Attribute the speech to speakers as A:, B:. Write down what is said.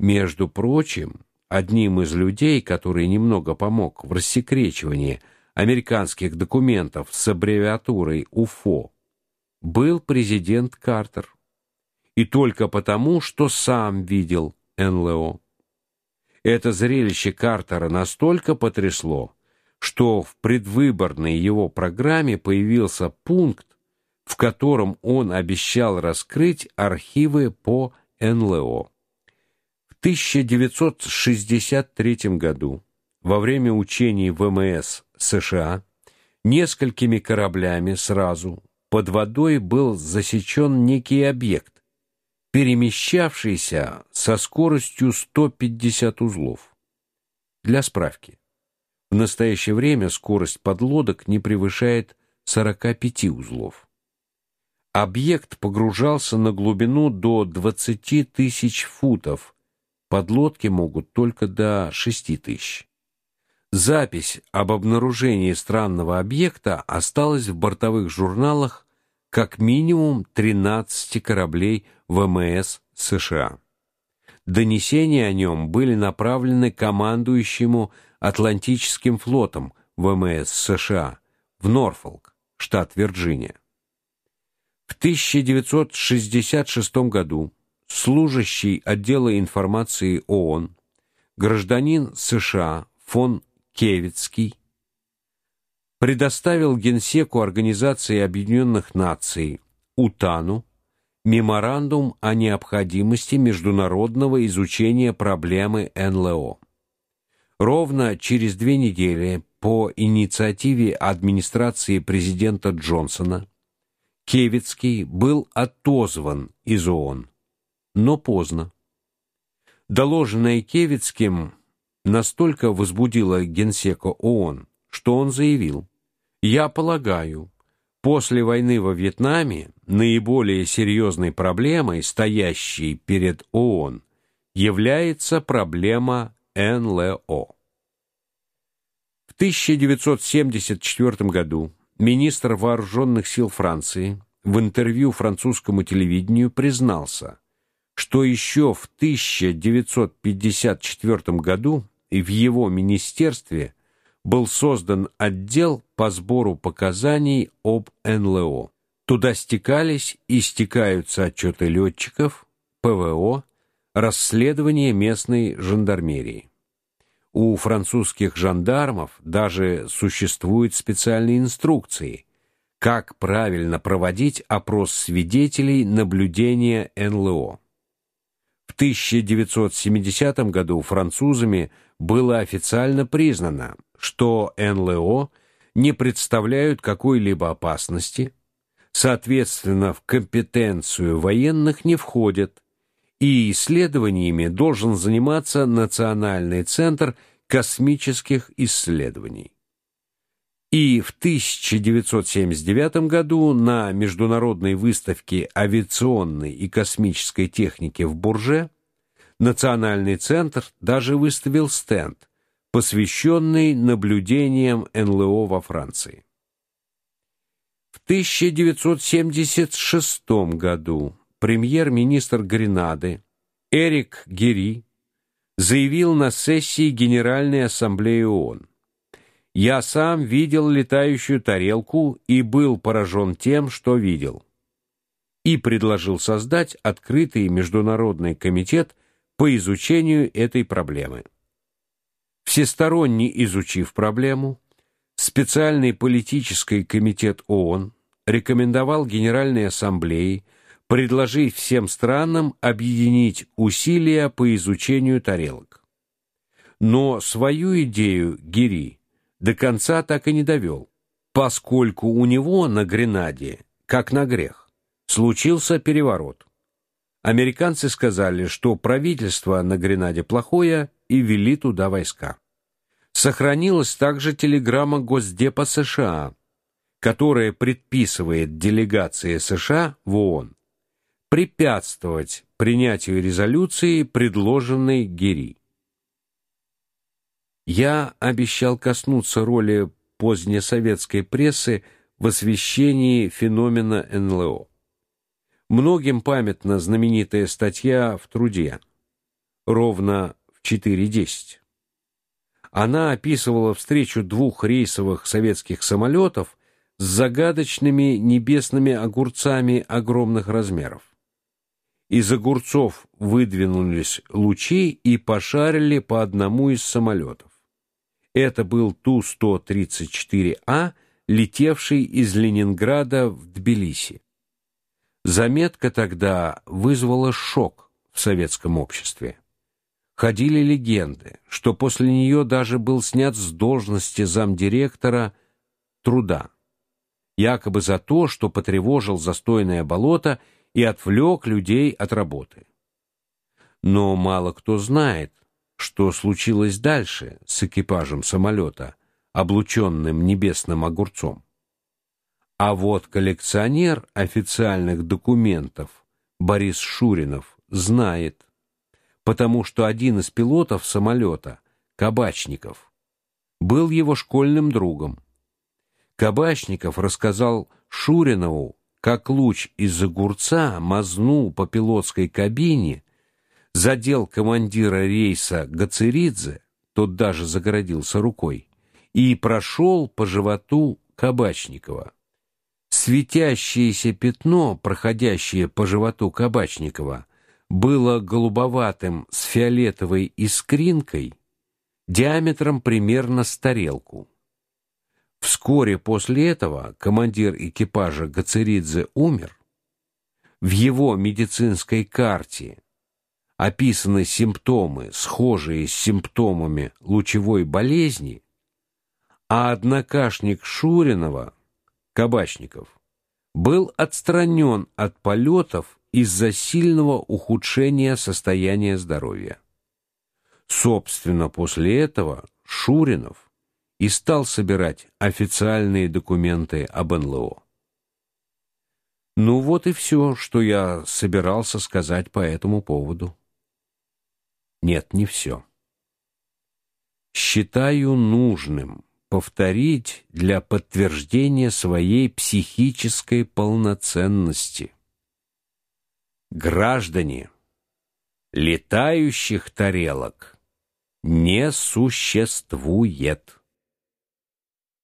A: Между прочим, одним из людей, который немного помог в рассекречивании американских документов с аббревиатурой УФО, был президент Картер. И только потому, что сам видел НЛО. Это зрелище Картера настолько потрясло, что в предвыборной его программе появился пункт, в котором он обещал раскрыть архивы по НЛО. В 1963 году, во время учений ВМС США, несколькими кораблями сразу под водой был засечен некий объект, перемещавшийся со скоростью 150 узлов. Для справки. В настоящее время скорость подлодок не превышает 45 узлов. Объект погружался на глубину до 20 тысяч футов. Подлодки могут только до 6 тысяч. Запись об обнаружении странного объекта осталась в бортовых журналах как минимум 13 кораблей ВМС США. Донесения о нем были направлены командующему Атлантическим флотом ВМС США в Норфолк, штат Вирджиния. В 1966 году служащий отдела информации ООН, гражданин США фон Кевицкий предоставил Генсеку Организации Объединенных Наций УТАНу меморандум о необходимости международного изучения проблемы НЛО. Ровно через две недели по инициативе администрации президента Джонсона Кевицкий был отозван из ООН, но поздно. Доложенное Кевицким настолько возбудило генсека ООН, что он заявил: "Я полагаю, после войны во Вьетнаме наиболее серьезной проблемой, стоящей перед ООН, является проблема НЛО". В 1974 году министр вооруженных сил Франции в интервью французскому телевидению признался, что еще в 1954 году и в его министерстве был создан отдел по сбору показаний об НЛО. Туда стекались и стекаются отчеты летчиков, ПВО, расследования местной жандармерии. У французских жандармов даже существуют специальные инструкции, как правильно проводить опрос свидетелей наблюдения НЛО. В 1970 году французами было официально признано, что НЛО не представляют какой-либо опасности, соответственно, в компетенцию военных не входят, и исследованиями должен заниматься Национальный центр космических исследований. И в 1979 году на международной выставке авиационной и космической техники в Бурже Национальный центр даже выставил стенд, посвященный наблюдениям НЛО во Франции. В 1976 году премьер-министр Гренады Эрик Гери заявил на сессии Генеральной ассамблеи ООН: "Я сам видел летающую тарелку и был поражен тем, что видел" и предложил создать открытый международный комитет по изучению этой проблемы. Всесторонне изучив проблему, специальный политический комитет ООН рекомендовал Генеральной ассамблее предложить всем странам объединить усилия по изучению тарелок. Но свою идею Гири до конца так и не довел, поскольку у него на Гренаде, как на грех, случился переворот. Американцы сказали, что правительство на Гренаде плохое и ввели туда войска. Сохранилась также телеграмма Госдепа США, которая предписывает делегации США в ООН препятствовать принятию резолюции, предложенной Гери. Я обещал коснуться роли позднесоветской прессы в освещении феномена НЛО. Многим памятна знаменитая статья в труде ровно в 4:10. Она описывала встречу двух рейсовых советских самолетов с загадочными небесными огурцами огромных размеров. Из огурцов выдвинулись лучи и пошарили по одному из самолетов. Это был Ту-134А, летевший из Ленинграда в Тбилиси. Заметка тогда вызвала шок в советском обществе. Ходили легенды, что после нее даже был снят с должности замдиректора труда, якобы за то, что потревожил застойное болото и отвлек людей от работы. Но мало кто знает, что случилось дальше с экипажем самолета, облученным небесным огурцом. А вот коллекционер официальных документов Борис Шуринов знает потому что один из пилотов самолета, Кабачников, был его школьным другом. Кабачников рассказал Шуринову, как луч из огурца мазнул по пилотской кабине, задел командира рейса Гацеридзе, тот даже загородился рукой, и прошел по животу Кабачникова. Светящееся пятно, проходящее по животу Кабачникова, было голубоватым с фиолетовой искринкой диаметром примерно с тарелку. Вскоре после этого командир экипажа Гацеридзе умер. В его медицинской карте описаны симптомы, схожие с симптомами лучевой болезни, а однокашник Шуринова, Кабачников, был отстранен от полетов из-за сильного ухудшения состояния здоровья. Собственно, после этого Шуринов и стал собирать официальные документы об НЛО. Ну вот и все, что я собирался сказать по этому поводу. Нет, не все. Считаю нужным повторить для подтверждения своей психической полноценности Граждане, летающих тарелок не существует.